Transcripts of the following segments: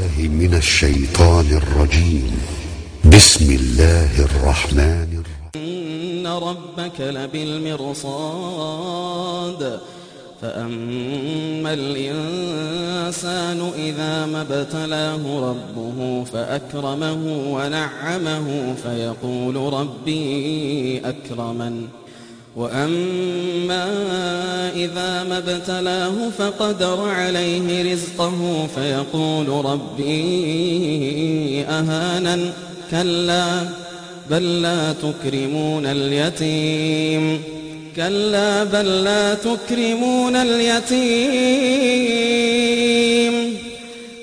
بالله من الشيطان الرجيم. بسم الله الرحمن الرحيم. إن ربك لبالمرصاد. فأما الإنسان إذا ما ابتلاه ربه فأكرمه ونعمه فيقول ربي أكرمن. وأما إذا ما ابتلاه فقدر عليه رزقه فيقول ربي أهانا كلا بل لا تكرمون اليتيم. كلا بل لا تكرمون اليتيم.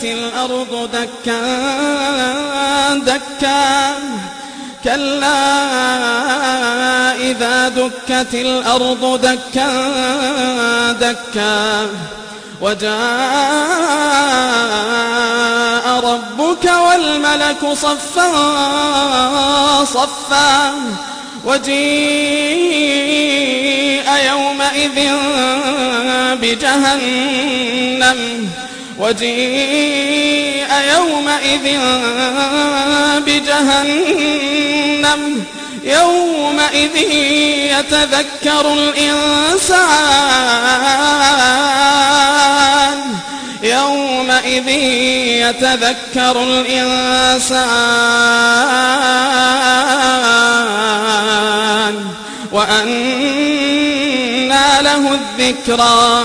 دكت الأرض دكا دكا. كلا إذا دكت الأرض دكا دكا. وجاء ربك والملك صفا صفا. وجيء يومئذ بجهنم. وجيء يومئذ بجهنم. يومئذ يتذكر الإنسان. يومئذ يتذكر الإنسان. وأنى له الذكرى.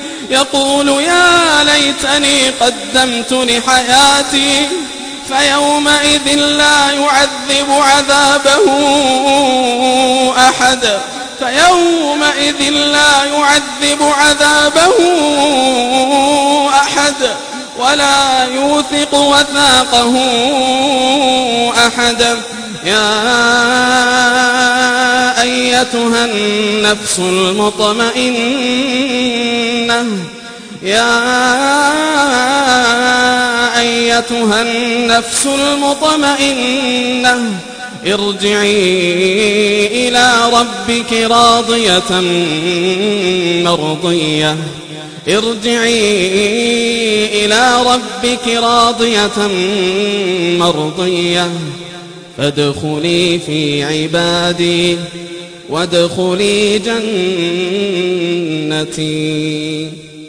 يقول يا ليتني قدمت لحياتي فيومئذ لا يعذب عذابه أحد فيومئذ لا يعذب عذابه أحد ولا يوثق وثاقه أحد يا أيتها النفس المطمئنة يا أيتها النفس المطمئنة ارجعي إلى ربك راضية مرضية. ارجعي إلى ربك راضية مرضية. فادخلي في عبادي وادخلي جنتي.